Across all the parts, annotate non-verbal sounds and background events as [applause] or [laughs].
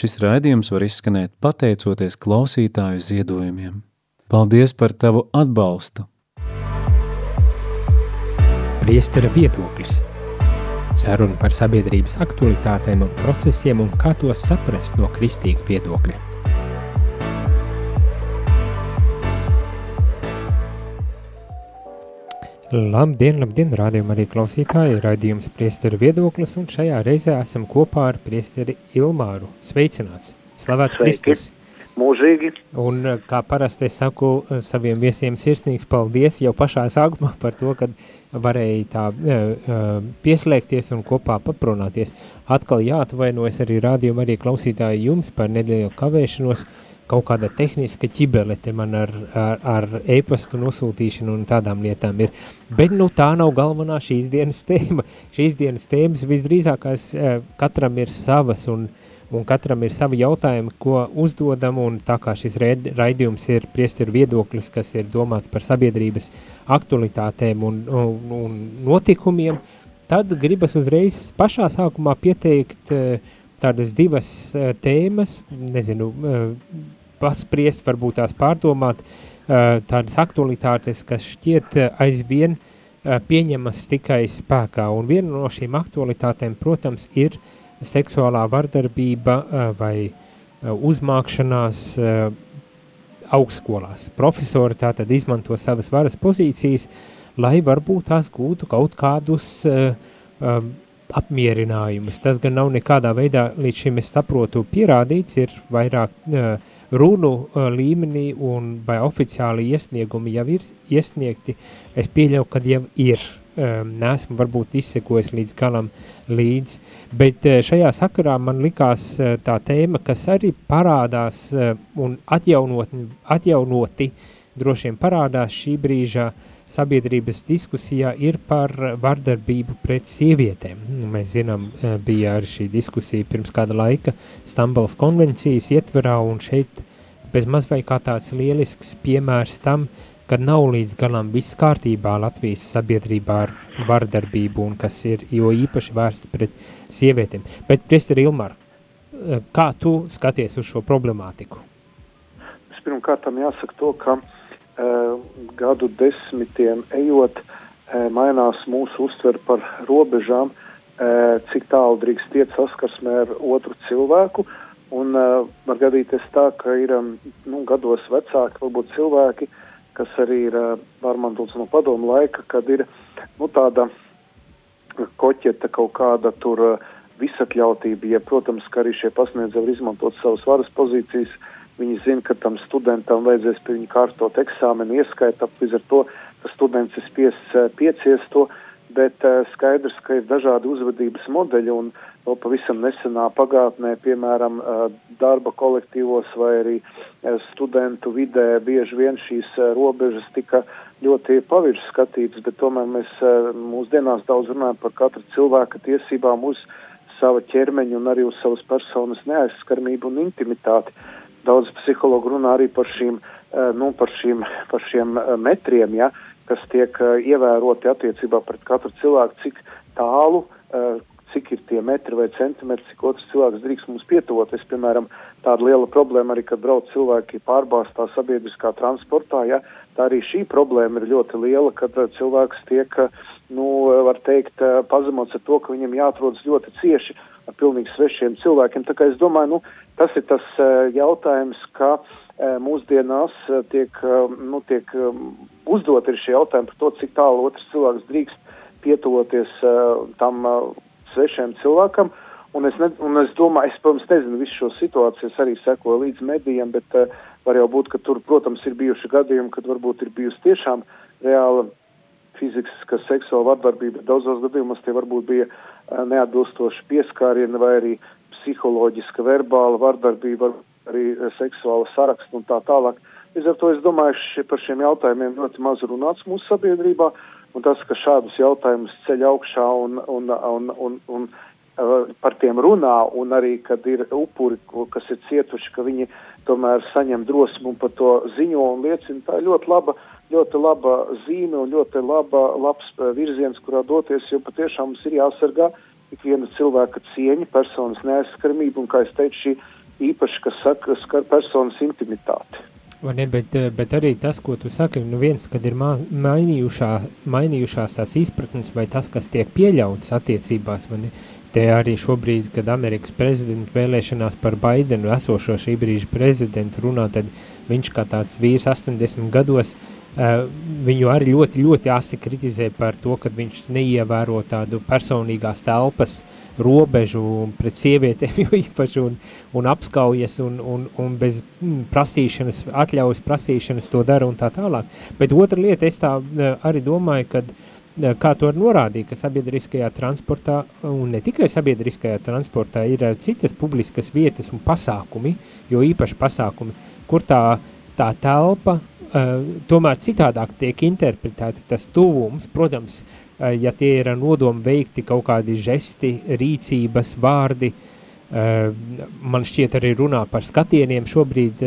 Šis raidījums var izskanēt pateicoties klausītāju ziedojumiem. Paldies par tavu atbalstu! Priestera viedoklis Saruna par sabiedrības aktualitātēm un procesiem un kā tos saprast no kristīga viedokļa. Labdien, labdien, rādījumā arī klausītāji, raidījums priesteri viedoklis, un šajā reizē esam kopā ar priesteri Ilmāru. Sveicināts! Slavēts Sveiki. Kristus! Mūžīgi! Un kā parasti es saku saviem viesiem sirsnīgs paldies jau pašā sākumā [laughs] par to, kad varēja tā pieslēgties un kopā paprunāties. Atkal jāatvainojas arī rādījumā arī klausītāji jums par nelielu kavēšanos, kaut kāda tehniska ķibelete man ar, ar, ar e-pastu nosūtīšanu un tādām lietām ir. Bet nu tā nav galvenā šīs dienas tēma. Šīs dienas tēmas visdrīzākās eh, katram ir savas un, un katram ir savi jautājumi, ko uzdodam un tā kā šis raidījums ir priesteru viedoklis, kas ir domāts par sabiedrības aktualitātēm un, un, un notikumiem, tad gribas uzreiz pašā sākumā pieteikt uh, tādas divas uh, tēmas, nezinu, paspriest, varbūt tās pārdomāt, tādas aktualitātes, kas šķiet aizvien pieņemas tikai spēkā. Un viena no šīm aktualitātēm, protams, ir seksuālā vardarbība vai uzmākšanās augstskolās. Profesori tātad izmanto savas varas pozīcijas, lai varbūt tās gūtu kaut kādus um, apmierinājumus. Tas gan nav nekādā veidā, līdz šim es saprotu, pierādīts, ir vairāk uh, runu uh, līmenī un vai oficiāli iesniegumi jau ir iesniegti. Es pieļauju, ka jau ir. Um, nesmu varbūt izsekojis līdz galam līdz, bet uh, šajā sakarā man likās uh, tā tēma, kas arī parādās uh, un atjaunot, atjaunoti droši vien parādās šī brīža uh, sabiedrības diskusijā ir par vardarbību pret sievietēm. Mēs zinām, eh, bija arī šī diskusija pirms kāda laika Stambuls konvencijas ietverā, un šeit bez maz vai kā tāds lielisks piemērs tam, kad nav līdz galam viss kārtībā Latvijas sabiedrībā ar vardarbību, un kas ir jo īpaši vērsta pret sievietēm. Bet, Priester Ilmar, eh, kā tu skaties uz šo problemātiku? Pirmkārt, jāsaka to, ka uh, gadu desmitiem ejot, eh, mainās mūsu uztver par robežām, eh, cik tālu drīkst iet saskarsmē ar otru cilvēku. Un var gadīties tā, ka ir nu, gados vecāki, varbūt cilvēki, kas arī ir pārmantots no padomu laika, kad ir nu, tāda koķeta kaut kāda tur visatļautība, ja, protams, ka arī šie pasniedzēji var izmantot savas varas pozīcijas, uh, Viņi zina, ka tam studentam vajadzēs pie viņa kārtot eksāmenu, ieskaitāt, līdz ar to tas students ir spiests eh, piecies to, bet uh, skaidrs, ka ir dažādi uzvedības modeļi un vēl pavisam nesenā pagātnē, piemēram, uh, darba kolektīvos vai arī studentu vidē bieži vien šīs robežas tika ļoti pavirši skatītas, bet tomēr mēs mūsdienās daudz runājam par katru cilvēka tiesībām uz sava ķermeņa un arī uz savas personas neaizskarmību un intimitāti. Uh, Daudz psihologu runā arī par, šīm, eh, nu, par, šīm, par šiem eh, metriem, ja, kas tiek eh, ievēroti attiecībā pret katru cilvēku, cik tālu, cik ir tie metri vai centimetri, cik otrs cilvēks drīkst mums pietuvoties. Piemēram, tāda liela problēma arī, kad brauc cilvēki pārbāztā sabiedriskā transportā, ja, tā arī šī problēma ir ļoti liela, kad cilvēks tiek, nu, var teikt, pazemots ar to, ka viņam jāatrodas ļoti cieši ar pilnīgi svešiem cilvēkiem. Tā kā es domāju, nu, Tas ir tas eh, jautājums, ka eh, mūsdienās eh, tiek, nu, tiek uzdot ir šie jautājumi par to, cik tālu otrs cilvēks drīkst pietuvoties tam svešiem cilvēkam. Un es, ne, un es domāju, es, protams, nezinu visu šo situāciju, es arī sekoju līdz medijiem, bet uh, var jau būt, ka tur, protams, ir bijuši gadījumi, kad varbūt ir bijusi tiešām reāla fiziska seksuāla vardarbība. Daudzos gadījumos tie varbūt bija uh, neatbilstoši pieskārieni vai arī psiholoģiska, verbāla vardarbība, arī seksuāla saraksta un tā tālāk. Līdz ar to es domāju, ka par šiem jautājumiem ļoti maz runāts mūsu sabiedrībā, un tas, ka šādus jautājumus ceļ augšā un, un, un, un, un uh, par tiem runā, un arī, kad ir upuri, kas ir cietuši, ka viņi tomēr saņem drosmu un par to ziņo un liecina, tā ir ļoti laba, ļoti laba zīme un ļoti laba, labs virziens, kurā doties, jo patiešām mums ir jāsargā uh, ikviena cilvēka cieņa, personas neaizskaramība, un, kā es teicu, šī īpaši, kas saka, skar personas intimitāti. Vai ne, bet, eh, bet arī tas, ko tu saki, nu viens, kad ir mainījušā, mainījušās tās izpratnes vai tas, kas tiek pieļauts attiecībās, vai ne, te arī šobrīd, kad Amerikas prezidenta vēlēšanās par Baidenu esošo šī brīža prezidentu runā, tad viņš kā tāds vīrs 80 gados uh, Eh, viņu arī ļoti, ļoti asi kritizē par to, ka viņš neievēro tādu personīgās telpas robežu pret sievietēm, [laughs] jo īpaši un, un apskaujas un, un, un bez mm, prasīšanas, atļaujas prasīšanas to dara un tā tālāk. Bet otra lieta, es tā eh, arī domāju, kad eh, kā to norādīja, ka sabiedriskajā transportā, un ne tikai sabiedriskajā transportā, ir citas publiskas vietas un pasākumi, jo īpaši pasākumi, kur tā, tā telpa Uh, tomēr citādāk tiek interpretēts tas tuvums, protams, uh, ja tie ir nodomi veikti kaut kādi žesti, rīcības, vārdi, uh, man šķiet arī runā par skatieniem šobrīd,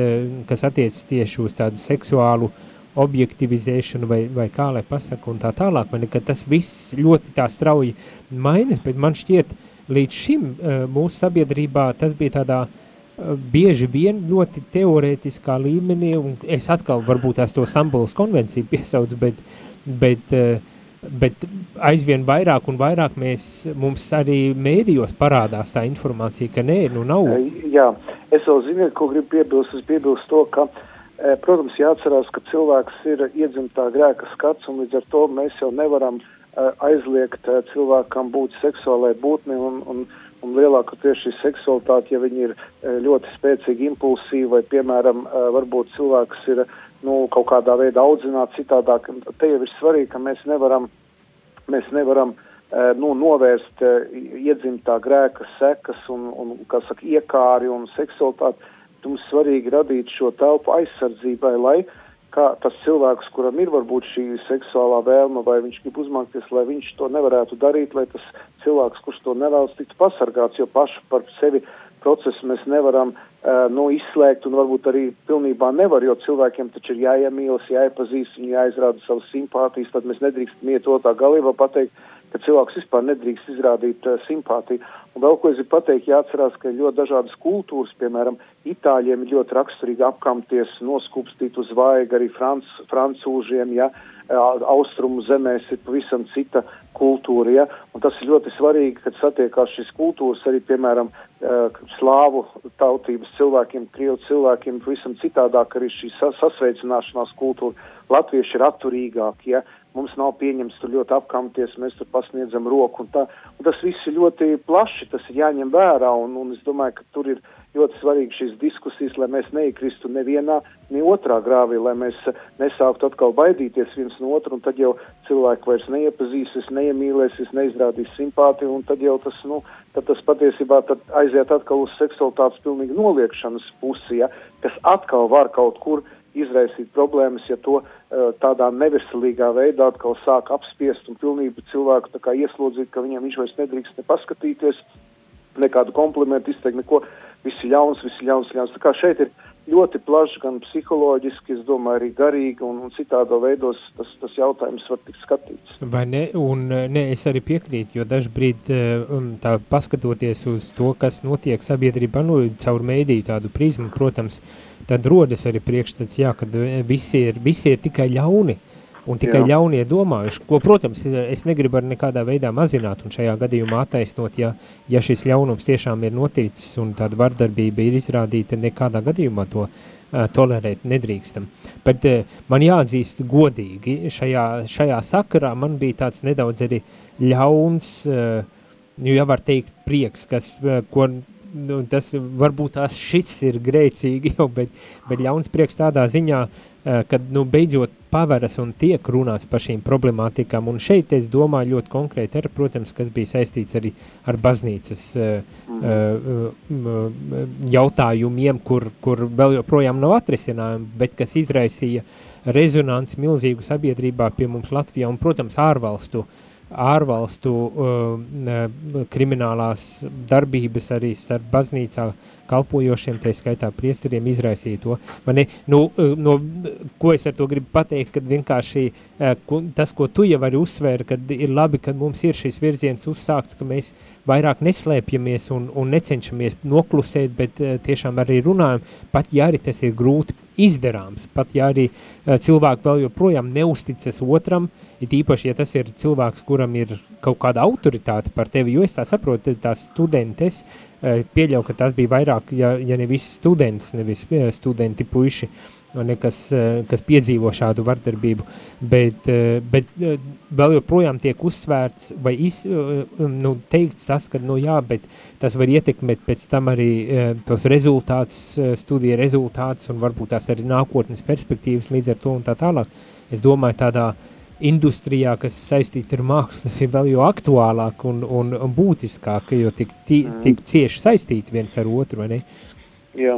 kas attiec tieši uz tādu seksuālu objektivizēšanu vai, vai kā lai pasaka un tā tālāk, man ka tas viss ļoti tā strauji mainas, bet man šķiet līdz šim mūsu sabiedrībā tas bija tādā uh, bieži vien ļoti teorētiskā līmenī, un es atkal varbūt tās to Stambulas konvenciju [laughs] piesaucu, bet, bet, eh, bet aizvien vairāk un vairāk mēs, mums arī mēdījos parādās tā informācija, ka nē, nu nav. Jā, es vēl zinu, ko gribu piebilst, es piebilstu to, ka, eh, protams, jāatcerās, ka cilvēks ir iedzimtā grēka skats, un līdz ar to mēs jau nevaram aizliegt cilvēkam būt seksuālai būtni un, un un lielākoties šī seksualitāte, ja viņi ir ļoti spēcīgi impulsīvi vai, piemēram, varbūt cilvēks ir nu, kaut kādā veidā audzināts citādāk, te jau ir svarīgi, ka mēs nevaram, mēs nevaram nu, novērst iedzimtā grēka sekas un, un kā saka, iekāri un seksualitāti. Mums svarīgi radīt šo telpu aizsardzībai, lai kā tas cilvēks, kuram ir varbūt šī seksuālā vēlme, vai viņš grib uzmākties, lai viņš to nevarētu darīt, lai tas cilvēks, kurš to nevēlas, tiktu pasargāts, jo paši par sevi procesu mēs nevaram uh, nu, izslēgt un varbūt arī pilnībā nevar, jo cilvēkiem taču ir jāiemīlas, jāiepazīst, viņi jāizrāda savas simpātijas, tad mēs nedrīkstam iet otrā galībā pateikt, ka cilvēks vispār nedrīkst izrādīt uh, simpātiju. Un vēl ko es gribu pateikt, jāatcerās, ka ļoti dažādas kultūras, piemēram, itāļiem ir ļoti raksturīgi apkamties, noskūpstīt uz vaiga, arī franc, francūžiem, ja, austrumu zemēs ir pavisam cita kultūra, ja, un tas ir ļoti svarīgi, kad satiekās šīs kultūras arī, piemēram, slāvu tautības cilvēkiem, krievu cilvēkiem, pavisam citādāk arī šī sasveicināšanās kultūra. Latvieši ir atturīgāki, ja, mums nav pieņems tur ļoti apkamties, mēs tur pasniedzam roku un tā. Un tas viss ir ļoti plaši, tas ir jāņem vērā, un, un es domāju, ka tur ir ļoti svarīgi šīs diskusijas, lai mēs neikristu nevienā, ne otrā grāvī, lai mēs nesāktu atkal baidīties viens no otru, un tad jau cilvēki vairs neiepazīsies, neiemīlēsies, neizrādīs simpātiju, un tad jau tas, nu, tad tas patiesībā tad aiziet atkal uz seksualitātes pilnīgi noliekšanas pusi, ja, kas atkal var kaut kur izraisīt problēmas, ja to uh, tādā neveselīgā veidā atkal sāk apspiest un pilnībā cilvēku ieslodzīt, ka viņam viņš vairs nedrīkst ne paskatīties, nekādu komplimentu izteikt, neko, viss ir ļauns, viss ir ļauns, ļauns. Tā kā šeit ir ļoti plašs, gan psiholoģiski, es domāju, arī garīgi un, un citādo veidos tas, tas jautājums var tikt skatīts. Vai ne, un ne, es arī piekrītu, jo dažbrīd um, tā paskatoties uz to, kas notiek sabiedrībā, nu, caur mēdīju tādu prizmu, protams, tad rodas arī priekšstats, jā, kad visi ir, visi ir tikai ļauni, un tikai Jā. ļaunie domājuši, ko, protams, es negribu ar nekādā veidā mazināt un šajā gadījumā attaisnot, ja, ja šis ļaunums tiešām ir noticis un tāda vardarbība ir izrādīta, nekādā gadījumā to uh, tolerēt nedrīkstam. Bet uh, man jāatzīst godīgi, šajā, šajā sakarā man bija tāds nedaudz arī ļauns, uh, nu, ja var teikt, prieks, kas, ko nu, tas varbūt tās šis ir grēcīgi [laughs] jau, bet, bet ļauns prieks tādā ziņā, uh, kad, nu, beidzot paveras un tiek runāts par šīm problemātikām, un šeit es domāju ļoti konkrēti ar, protams, kas bija saistīts arī ar baznīcas uh, uh, uh, jautājumiem, kur, kur vēl joprojām nav atrisinājumi, bet kas izraisīja rezonanci milzīgu sabiedrībā pie mums Latvijā un, protams, ārvalstu uh, ārvalstu uh, kriminālās darbības arī starp baznīcā kalpojošiem, tā skaitā priesteriem, izraisīja to. Ne, nu, uh, no, ko es ar to gribu pateikt, kad vienkārši uh, tas, ko tu jau arī uzsvēri, kad ir labi, ka mums ir šis virziens uzsākts, ka mēs vairāk neslēpjamies un, un necenšamies noklusēt, bet uh, tiešām arī runājam, pat ja arī tas ir grūti izdarāms, pat ja arī uh, cilvēki vēl joprojām neusticas otram, it īpaši, ja tas ir cilvēks, kuram ir kaut kāda autoritāte par tevi, jo es tā saprotu, tās studentes, uh, pieļauju, ka tās bija vairāk, ja, ja ne visi students, nevis uh, studenti puiši, ne, kas, kas piedzīvo šādu vardarbību, bet, bet vēl joprojām tiek uzsvērts vai iz, nu, teikts tas, ka, nu jā, bet tas var ietekmēt pēc tam arī tos rezultātus, studija rezultātus un varbūt tās arī nākotnes perspektīvas līdz ar to un tā tālāk. Es domāju tādā industrijā, kas saistīta ar mākslu, tas ir vēl jo aktuālāk un, un, un būtiskāk, jo tik, tik cieši saistīti viens ar otru, vai ne? Jā.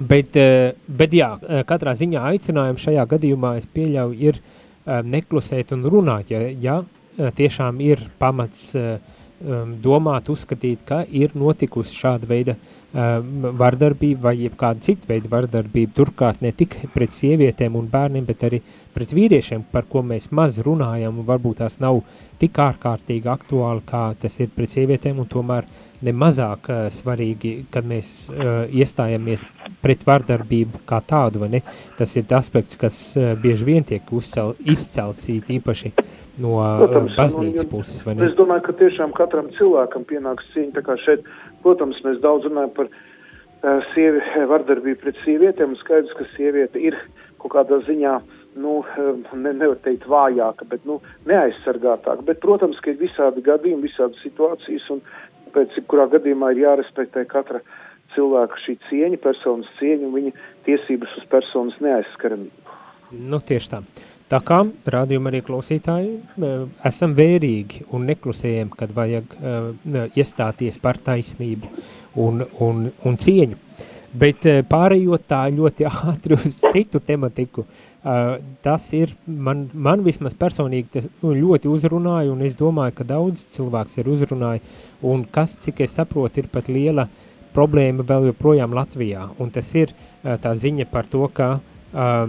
Bet, eh, bet jā, eh, katrā ziņā aicinājums šajā gadījumā es pieļauju ir eh, neklusēt un runāt, ja, ja tiešām ir pamats domāt, uzskatīt, ka ir notikusi šāda veida vardarbība vai jebkāda cita veida vardarbība, turklāt ne tikai pret sievietēm un bērniem, bet arī pret vīriešiem, par ko mēs maz runājam, un varbūt tās nav tik ārkārtīgi aktuāli, kā tas ir pret sievietēm, un tomēr nemazāk uh, svarīgi, kad mēs uh, iestājamies pret vardarbību kā tādu, vai ne? Tas ir aspekts, kas uh, bieži vien tiek uzcel, izcelts īpaši no protams, baznīcas nu, puses? Es domāju, ka tiešām katram cilvēkam pienāks cīņa, šeit, protams, mēs daudz runājam par uh, sievi, vardarbību pret sievietēm, un skaidrs, ka sieviete ir kaut kādā ziņā uh, nu, ne, nevar teikt vājāka, bet nu, neaizsargātāka. Bet, protams, ka ir visādi gadījumi, visādi situācijas, un pēc kurā gadījumā ir jārespektē katra cilvēka šī cieņa, personas cieņa un viņa tiesības uz personas neaizskaramību. Nu, tieši tā. Tā kā rādījuma arī klausītāji esam vērīgi un neklusējam, kad vajag iestāties par taisnību un, un, un cieņu. Bet eh, pārējot tā ļoti [laughs] ātri uz citu tematiku, tas ir, man, man vismaz personīgi tas ļoti uzrunāja, un es domāju, ka daudz cilvēks ir uzrunāja, un kas, cik es saprotu, ir pat liela problēma vēl joprojām Latvijā, un tas ir uh, tā ziņa par to, ka Uh, uh,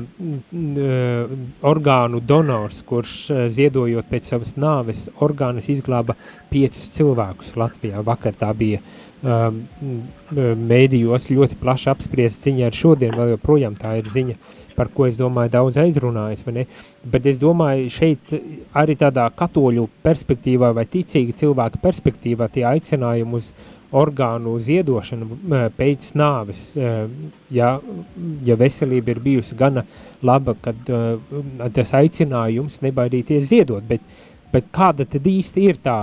orgānu donors, kurš uh, ziedojot pēc savas nāves orgānus izglāba piecus cilvēkus Latvijā. Vakar tā bija mēdījos ļoti plaši apspriest ziņa ar šodien, vēl joprojām tā ir ziņa, par ko es domāju daudz aizrunājas, vai ne? Bet es domāju šeit arī tādā katoļu perspektīvā vai ticīga cilvēka perspektīvā tie aicinājumi uz orgānu ziedošanu pēc nāves, ja, ja veselība ir bijusi gana laba, kad tas aicinājums nebaidīties ziedot, bet, bet kāda tad īsti ir tā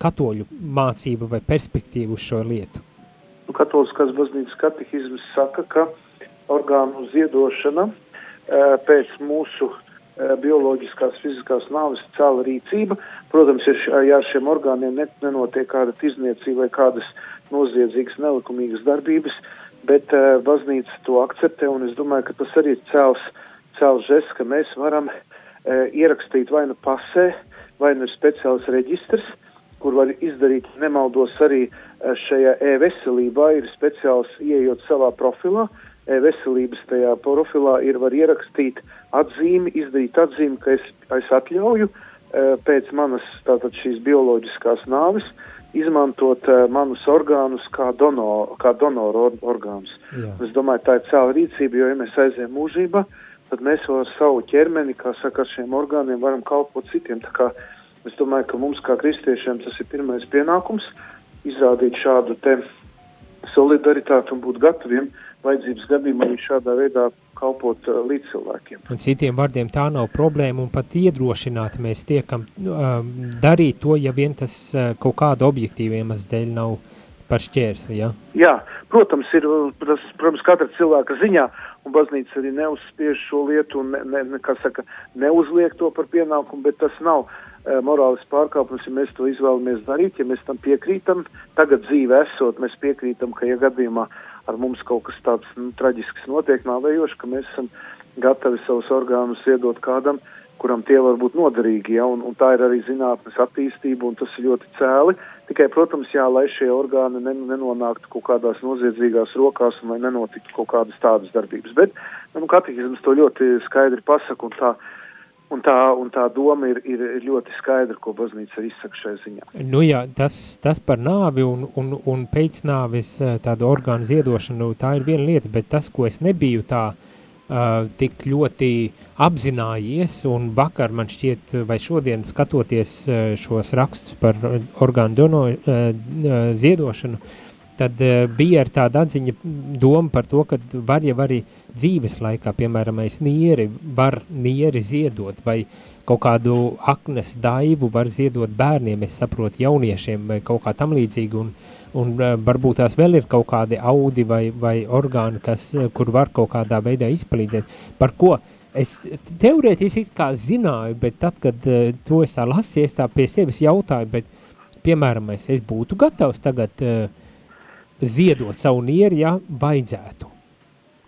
katoļu mācība vai perspektīva uz šo lietu? Nu, Katoliskās baznīcas katehizmas saka, ka orgānu ziedošana pēc mūsu bioloģiskās, fiziskās nāves cēla rīcība, Protams, ja, ja ar šiem orgāniem net, nenotiek kāda tirzniecība vai kādas noziedzīgas, nelikumīgas darbības, bet uh, baznīca to akceptē, un es domāju, ka tas arī ir cēls, cēls žests, ka mēs varam uh, ierakstīt vai nu pasē, vai nu ir speciāls reģistrs, kur var izdarīt, nemaldos arī uh, šajā e-veselībā, ir speciāls ieejot savā profilā, e-veselības tajā profilā ir var ierakstīt atzīmi, izdarīt atzīmi, ka es, es atļauju, uh, Eh, pēc manas tātad šīs bioloģiskās nāves izmantot uh, manus orgānus kā, donor, kā donoru or, orgānus. Jā. Es domāju, tā ir cēla rīcība, jo, ja mēs aizējam mūžībā, tad mēs ar savu ķermeni, kā saka, ar šiem orgāniem varam kalpot citiem. Tā kā es domāju, ka mums kā kristiešiem tas ir pirmais pienākums izrādīt šādu te solidaritāti un būt gataviem vajadzības gadījumā arī šādā veidā kalpot uh, līdz cilvēkiem. Un citiem vārdiem tā nav problēma un pat iedrošināt mēs tiekam uh, darīt to, ja vien tas uh, kaut kāda objektīva iemesla dēļ nav par šķērsi, ja? Jā, protams, ir, tas, protams, katra cilvēka ziņā, un baznīca arī neuzspiež šo lietu un, ne, ne, ne, kā saka, neuzliek to par pienākumu, bet tas nav uh, morālis pārkāpums, ja mēs to izvēlamies darīt, ja mēs tam piekrītam, tagad dzīve esot, mēs piekrītam, ka, ja gadījumā uh, ar mums kaut kas tāds nu, traģisks notiek, nāvējoši, ka mēs esam gatavi savus orgānus iedot kādam, kuram tie var būt noderīgi, ja, un, un tā ir arī zinātnes attīstība, un tas ir ļoti cēli. Tikai, protams, jā, lai šie orgāni nenonāktu kaut kādās noziedzīgās rokās un lai nenotiktu kaut kādas tādas darbības. Bet, nu, katehisms to ļoti skaidri pasaka, un tā, un tā, un tā doma ir, ir, ļoti skaidra, ko baznīca ir izsaka šajā ziņā. Nu jā, tas, tas par nāvi un, un, un pēc nāvis eh, tādu orgānu ziedošanu, tā ir viena lieta, bet tas, ko es nebiju tā, uh, uh, tik ļoti apzinājies, un vakar man šķiet, vai šodien skatoties uh, šos rakstus par orgānu dono, uh, ziedošanu, tad uh, bija ar tāda atziņa doma par to, ka var jau arī dzīves laikā, piemēram, es nieri, var nieri ziedot, vai kaut kādu aknes daivu var ziedot bērniem, es saprotu, jauniešiem vai kaut kā tam līdzīgi, un, un uh, varbūt tās vēl ir kaut kādi audi vai, vai orgāni, kas, kur var kaut kādā veidā izpalīdzēt. Par ko es teorētiski kā zināju, bet tad, kad to es tā lasīju, es tā pie sevis jautāju, bet, piemēram, es, es būtu gatavs tagad uh, ziedot savu nieri, ja vajadzētu.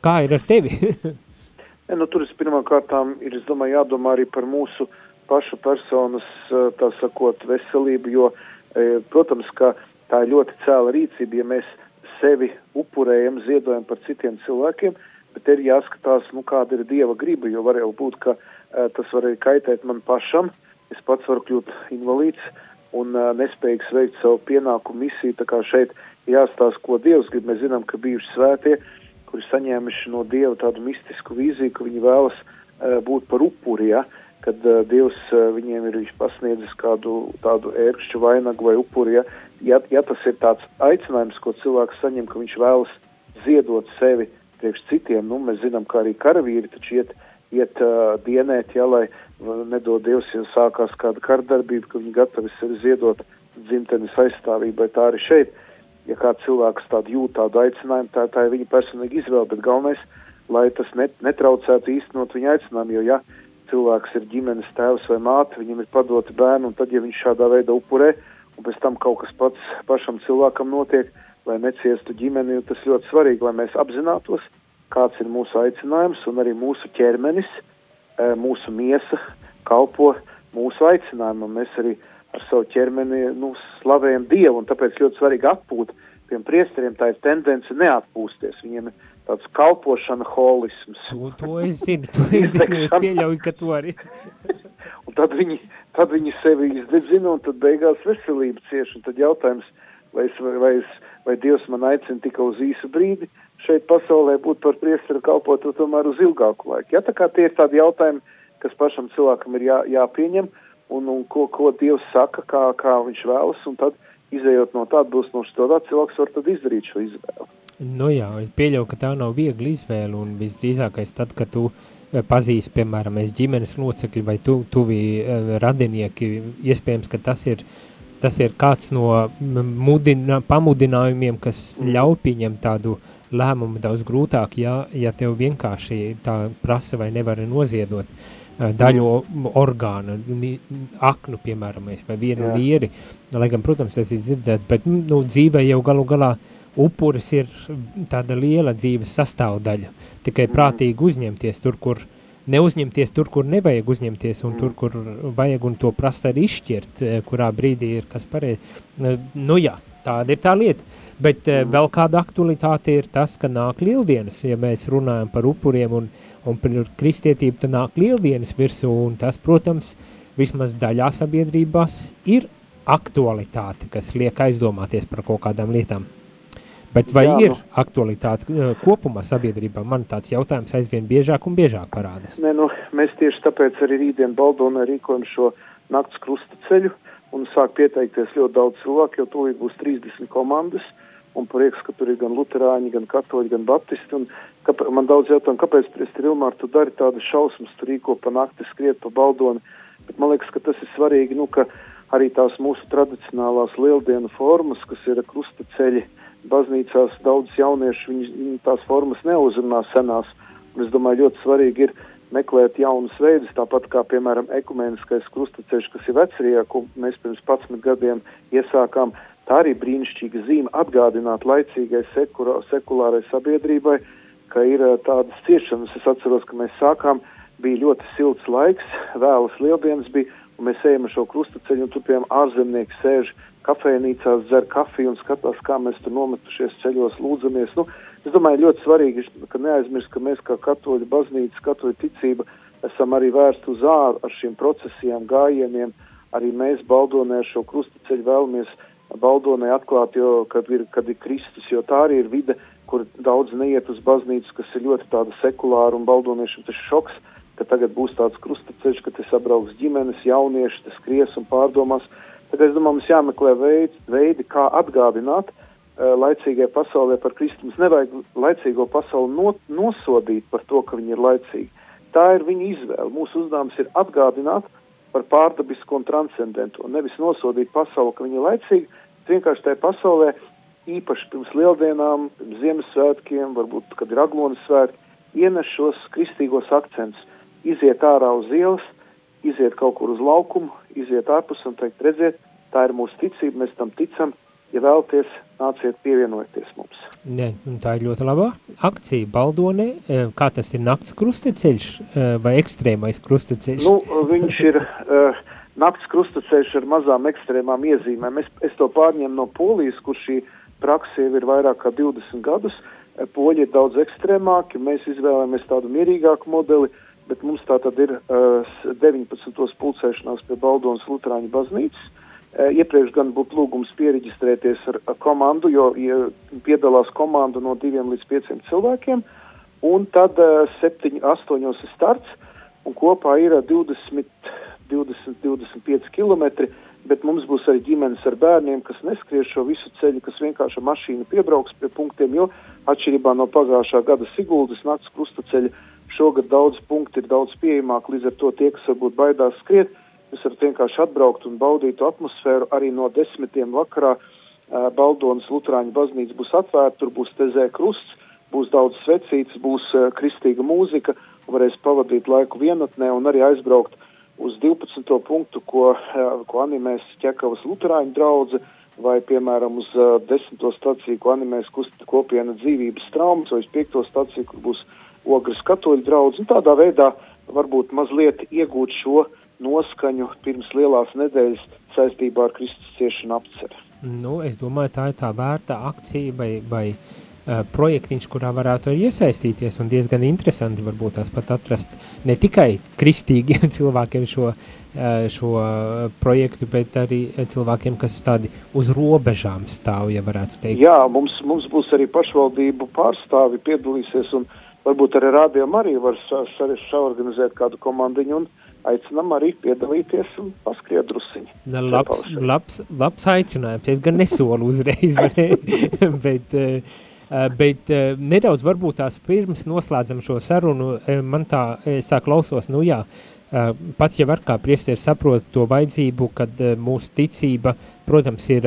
Kā ir ar tevi? ja, [laughs] nu, tur pirmām kārtām ir, domāju, jādomā arī par mūsu pašu personas, tā sakot, veselību, jo, protams, ka tā ir ļoti cēla rīcība, ja mēs sevi upurējam, ziedojam par citiem cilvēkiem, bet ir jāskatās, nu, kāda ir Dieva griba, jo var jau būt, ka tas var arī kaitēt man pašam, es pats varu kļūt invalīds un nespējīgs veikt savu pienākumu misiju, tā kā šeit jāstāsta, ko Dievs grib. Mēs zinām, ka bijuši svētie, kuri saņēmuši no Dieva tādu mistisku vīziju, ka viņi vēlas uh, būt par upuri, ja? kad uh, Dievs uh, viņiem ir pasniedzis kādu tādu ērkšķu vainagu vai upuri. Ja? Ja, ja tas ir tāds aicinājums, ko cilvēks saņem, ka viņš vēlas ziedot sevi priekš citiem, nu, mēs zinām, ka arī karavīri taču iet, iet uh, dienēt, ja, lai nedod Dievs, ja sākās kāda kardarbība, ka viņi gatavi sevi ziedot dzimtenes aizstāvībai, tā arī šeit. Ja kāds cilvēks tādu jūt tādu aicinājumu, tā, tā ir viņa personīga izvēle, bet galvenais, lai tas net, netraucētu īstenot viņa aicinājumu, jo ja cilvēks ir ģimenes tēvs vai māte, viņam ir padoti bērni, un tad, ja viņš šādā veidā upurē, un pēc tam kaut kas pats pašam cilvēkam notiek, lai neciestu ģimeni, tas ļoti svarīgi, lai mēs apzinātos, kāds ir mūsu aicinājums, un arī mūsu ķermenis, eh, mūsu miesa kalpo mūsu aicinājumam. Mēs arī ar savu ķermeni nu, slavējam Dievu, un tāpēc ļoti svarīgi atpūt. Tiem priesteriem tā ir tendence neatpūsties. Viņiem ir tāds kalpošana holisms. To, to es zinu, to es zinu, es pieļauju, ka to arī. [laughs] un tad viņi, tad viņi sevi izdedzina, un tad beigās veselība cieši, un tad jautājums, vai, es, vai, es, vai Dievs man aicina tikai uz īsu brīdi šeit pasaulē būt par priesteru kalpot, tomēr uz ilgāku laiku. Ja tā kā tie ir tādi jautājumi, kas pašam cilvēkam ir jā, jāpieņem, un, un ko, ko Dievs saka, kā, kā viņš vēlas, un tad izējot no tāda būs no šitā, cilvēks var tad izdarīt šo izvēli. Nu jā, es pieļauju, ka tā nav viegli izvēle, un visdrīzākais tad, kad tu eh, pazīsti, piemēram, mēs ģimenes locekļi vai tu, tuvi uh, radinieki, iespējams, ka tas ir, tas ir kāds no mudina, pamudinājumiem, kas mm. ļauj pieņemt tādu lēmumu daudz grūtāk, ja, ja tev vienkārši tā prasa vai nevari noziedot. Uh, Eh, daļu orgānu, aknu, piemēram, vai vienu lieri, lai gan, protams, tas ir dzirdēts, bet, nu, dzīvē jau galu galā upuris ir tāda liela dzīves sastāvdaļa, tikai mm. prātīgi uzņemties tur, kur neuzņemties tur, kur nevajag uzņemties, un mm. tur, kur vajag, un to prasa arī izšķirt, eh, kurā brīdī ir kas pareizi. Nu jā, Tāda ir tā lieta. Bet mm. vēl kāda aktualitāte ir tas, ka nāk lieldienas, ja mēs runājam par upuriem un, un par kristietību, tad nāk lieldienas virsū, un tas, protams, vismaz daļā sabiedrībās ir aktualitāte, kas liek aizdomāties par kaut kādām lietām. Bet vai Jā, ir nu, aktualitāte eh, kopumā sabiedrībā? Man tāds jautājums aizvien biežāk un biežāk parādas. Nē, nu, mēs tieši tāpēc arī rītdien Baldonē rīkojam šo nakts krusta ceļu, un sāk pieteikties ļoti daudz cilvēku, jo tūlīt būs 30 komandas, un prieks, ka tur ir gan luterāņi, gan katoļi, gan baptisti, un kāpēc, man daudz jautājumu, kāpēc, Priestri Ilmār, tu dari tādas šausmas, tu rīko pa nakti, skriet pa baldoni, bet man liekas, ka tas ir svarīgi, nu, ka arī tās mūsu tradicionālās lieldienu formas, kas ir krusta ceļi, baznīcās daudz jauniešu, viņi, viņi tās formas neuzrunā senās, un es domāju, ļoti svarīgi ir, meklēt jaunus veidus, tāpat kā, piemēram, ekumēniskais krustaceļš, kas ir vecrijā, ko mēs pirms 11 gadiem iesākām. Tā arī brīnišķīga zīme atgādināt laicīgai sekulā, sekulārai sabiedrībai, ka ir tādas ciešanas. Es atceros, ka mēs sākām bija ļoti silts laiks, vēlas lieldienas bija, un mēs ejam ar šo krustaceļu, un tur, piemēram, ārzemnieki sēž kafejnīcās, dzer kafiju un skatās, kā mēs tur nometušies ceļos, lūdzamies. Nu, es domāju, ļoti svarīgi, ka neaizmirst, ka mēs kā katoļu baznīca, katoļu ticība esam arī vērsti uz āru ar šiem procesiem, gājieniem. Arī mēs Baldonē šo krustaceļu vēlamies Baldonē atklāt, jo, kad ir, kad ir Kristus, jo tā arī ir vide, kur daudz neiet uz baznīcu, kas ir ļoti tāda sekulāra un baldoniešiem tas šoks, ka tagad būs tāds krustaceļš, ka te sabrauks ģimenes, jaunieši, tas skries un pārdomās. Tagad es domāju, mums jāmeklē veidi, veidi kā atgādināt uh, laicīgai pasaulē par Kristu. Mums nevajag laicīgo pasauli no, nosodīt par to, ka viņi ir laicīgi. Tā ir viņa izvēle. Mūsu uzdevums ir atgādināt par pārdabisko un transcendentu, un nevis nosodīt pasauli, ka viņi ir laicīgi. Vienkārši tajā pasaulē īpaši pirms lieldienām, pirms Ziemassvētkiem, varbūt, kad ir aglonas svētki, ienes šos kristīgos akcentus, iziet ārā uz ielas, iziet kaut kur uz laukumu, iziet ārpus un teikt, redziet, tā ir mūsu ticība, mēs tam ticam, ja vēlaties, nāciet pievienojieties mums. Ne, tā ir ļoti laba akcija Baldonē. E, kā tas ir nakts krusteceļš e, vai ekstrēmais krusteceļš? Nu, viņš ir uh, nakts krusteceļš ar mazām ekstrēmām iezīmēm. Es, es to pārņemu no Polijas, kur šī uh, praksa jau ir vairāk kā 20 gadus. Poļi ir daudz ekstrēmāki, mēs izvēlējamies tādu mierīgāku modeli, bet mums tā tad ir uh, 19. pulcēšanās pie Baldonas Lutāņu baznīcas. Uh, iepriekš gan būtu lūgums pieregistrēties ar, ar komandu, jo ja piedalās komanda no diviem līdz pieciem cilvēkiem, un tad uh, 7, 8 ir starts, un kopā ir 20, 20, 25 km bet mums būs arī ģimenes ar bērniem, kas neskries šo visu ceļu, kas vienkārši ar mašīnu piebrauks pie punktiem, jo atšķirībā no pagājušā gada Siguldas nakts krustaceļa šogad daudz punkti ir daudz pieejamāk, līdz ar to tie, kas varbūt baidās skriet, jūs varat vienkārši atbraukt un baudīt atmosfēru arī no desmitiem vakarā. Baldonas Lutāņu baznīca būs atvērta, tur būs tezē krusts, būs daudz svecītas, būs kristīga mūzika, varēs pavadīt laiku vienatnē un arī aizbraukt uz 12. punktu, ko, ko animēs ķekavas luterāņu draudze, vai, piemēram, uz uh, 10. staciju, ko animēs kopiena dzīvības traumas, vai uz 5. staciju, kur būs ogres katoļu draudze, un tādā veidā varbūt mazliet iegūt šo noskaņu pirms lielās nedēļas saistībā ar Kristus ciešanu apceri. Nu, es domāju, tā ir tā vērta akcija vai, vai uh, uh, projektiņš, kurā varētu arī iesaistīties un diezgan interesanti varbūt tās pat atrast ne tikai kristīgiem [laughs] cilvēkiem šo, uh, šo projektu, bet arī cilvēkiem, kas tādi uz robežām stāv, ja varētu teikt. Jā, mums, mums būs arī pašvaldību pārstāvi piedalīsies un varbūt arī rādījām arī var sa, sa, saorganizēt kādu komandiņu un aicinām arī piedalīties un paskriet drusiņi. Na, labs, labs, labs aicinājums, es gan nesolu uzreiz, [laughs] bet... Uh, Eh, bet eh, nedaudz varbūt tās pirms noslēdzam šo sarunu, eh, man tā, es tā klausos, nu jā, pats jau var kā priesties saprot to vajadzību, kad mūsu ticība, protams, ir,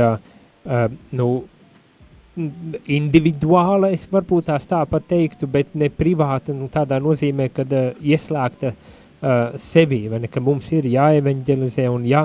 nu, individuāla, es varbūt tās tā pat teiktu, bet ne privāta, nu, tādā nozīmē, kad ieslēgta sevi, vai ne, ka mums ir jāevanģelizē un jā,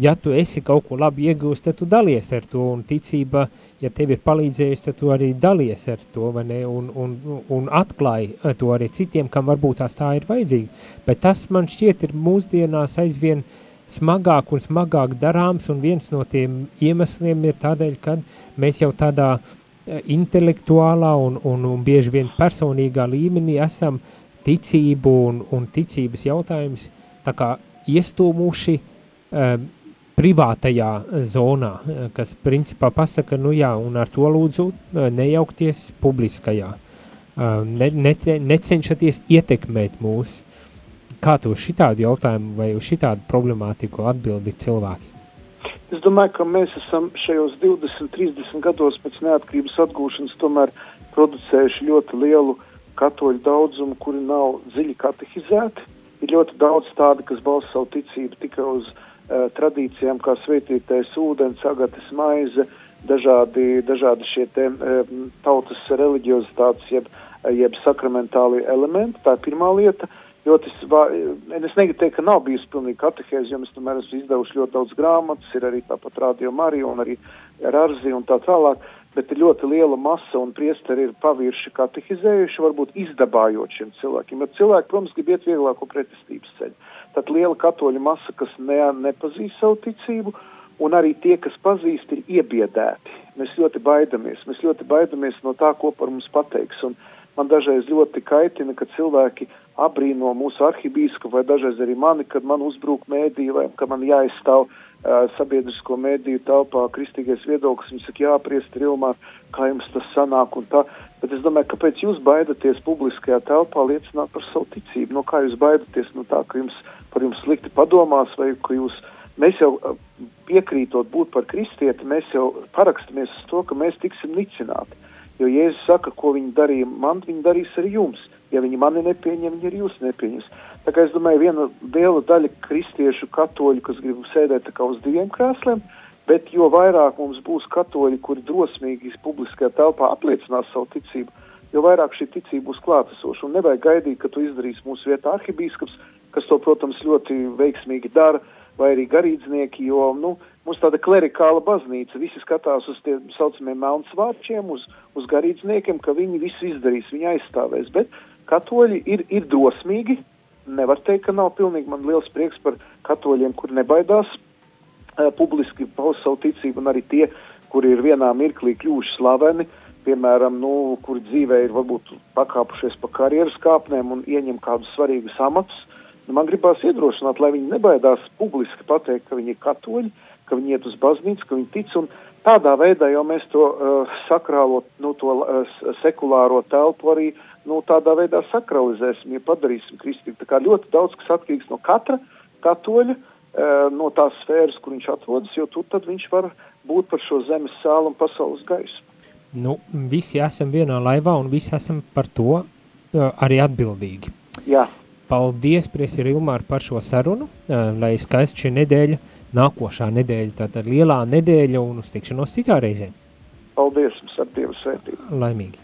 ja, tu esi kaut ko labi iegūst, tad tu dalies ar to, un ticība, ja tev ir palīdzējusi, tad tu arī dalies ar to, vai ne, un, un, un atklāji to arī citiem, kam varbūt tās tā ir vajadzīga. Bet tas man šķiet ir mūsdienās aizvien smagāk un smagāk darāms, un viens no tiem iemesliem ir tādēļ, kad mēs jau tādā e, intelektuālā un, un, un bieži vien personīgā līmenī esam ticību un, un ticības jautājums tā kā iestūmuši uh, privātajā zonā, kas principā pasaka, nu jā, un ar to lūdzu nejaukties publiskajā. Ne, ne, necenšaties ietekmēt mūs. Kā tu šitādu jautājumu vai uz šitādu problemātiku atbildi cilvēkiem? Es domāju, ka mēs esam šajos 20, 30 gados pēc neatkarības atgūšanas tomēr producējuši ļoti lielu katoļu daudzumu, kuri nav dziļi katehizēti. Ir ļoti daudz tādu, kas balsta savu ticību tikai uz uh, uh, tradīcijām, kā sveitītais ūdens, agatas maize, dažādi, dažādi šie te, uh, tautas reliģiozitātes, jeb, jeb sakramentāli elementi. Tā ir pirmā lieta. Ļoti, es negribu teikt, ka nav bijusi pilnīgi katehēze, jo mēs tomēr esam izdevuši ļoti daudz grāmatas, ir arī tāpat Radio Marija un arī ar Arzi un tā tālāk, bet ir ļoti liela masa un priesteri ir pavirši katehizējuši, varbūt izdabājot šiem cilvēkiem. Jo cilvēki, protams, grib iet vieglāko pretestības ceļu. Tad liela katoļu masa, kas ne, nepazīst savu ticību, un arī tie, kas pazīst, ir iebiedēti. Mēs ļoti baidamies, mēs ļoti baidamies no tā, ko par mums pateiks. Un man dažreiz ļoti kaitina, ka cilvēki abrīno mūsu arhibīsku vai dažreiz arī mani, kad man uzbrūk mēdī vai ka man jāizstāv sabiedrisko mediju telpā kristīgais viedoklis, viņi saka, jā, priestri Ilmār, kā jums tas sanāk? Un tā, bet es domāju, kāpēc jūs baidaties publiskajā telpā liecināt par savu ticību, no kā jūs baidaties no tā, ka jums par jums slikti padomās vai ka jūs, mēs jau piekrītot būt par kristieti, mēs jau parakstamies uz to, ka mēs tiksim nicināti, jo Jēzus saka, ko viņi darīja man, viņi darīs arī jums, ja viņi mani nepieņem, viņi arī jūs nepieņems. Tā kā es domāju, viena liela daļa kristiešu katoļu, kas grib sēdēt uz diviem krēsliem, bet jo vairāk mums būs katoļi, kuri drosmīgi publiskajā telpā apliecinās savu ticību, jo vairāk šī ticība būs klātesoša. Un nevajag gaidīt, ka to izdarīs mūsu vietā arhibīskaps, kas to, protams, ļoti veiksmīgi dara, vai arī garīdznieki, jo, nu, mums tāda klerikāla baznīca, visi skatās uz tiem saucamiem melnsvārčiem, uz, uz garīdzniekiem, ka viņi visu izdarīs, viņi aizstāvēs, bet katoļi ir, ir drosmīgi, nevar teikt, ka nav pilnīgi man liels prieks par katoļiem, kur nebaidās uh, publiski paust savu ticību, un arī tie, kuri ir vienā mirklī kļuvuši slaveni, piemēram, nu, kuri dzīvē ir varbūt pakāpušies pa karjeras kāpnēm un ieņem kādus svarīgus amatus. Nu, man gribās iedrošināt, lai viņi nebaidās publiski pateikt, ka viņi ir katoļi, ka viņi iet uz baznīcu, ka viņi tic, un tādā veidā jau mēs to uh, sakrālo, nu, to uh, sekulāro telpu arī uh, nu, tādā veidā sakralizēsim, ja padarīsim kristību. Tā kā ļoti daudz kas atkarīgs no katra katoļa, e, no tās sfēras, kur viņš atrodas, jo tur tad viņš var būt par šo zemes sālu un pasaules gaisu. Nu, visi esam vienā laivā un visi esam par to e, arī atbildīgi. Jā. Paldies, Priesi Rilmār, par šo sarunu, lai skaisti šī nedēļa, nākošā nedēļa, tātad lielā nedēļa un uz tikšanos citā reizē. Paldies, jums ar Dievu svētību. Laimīgi.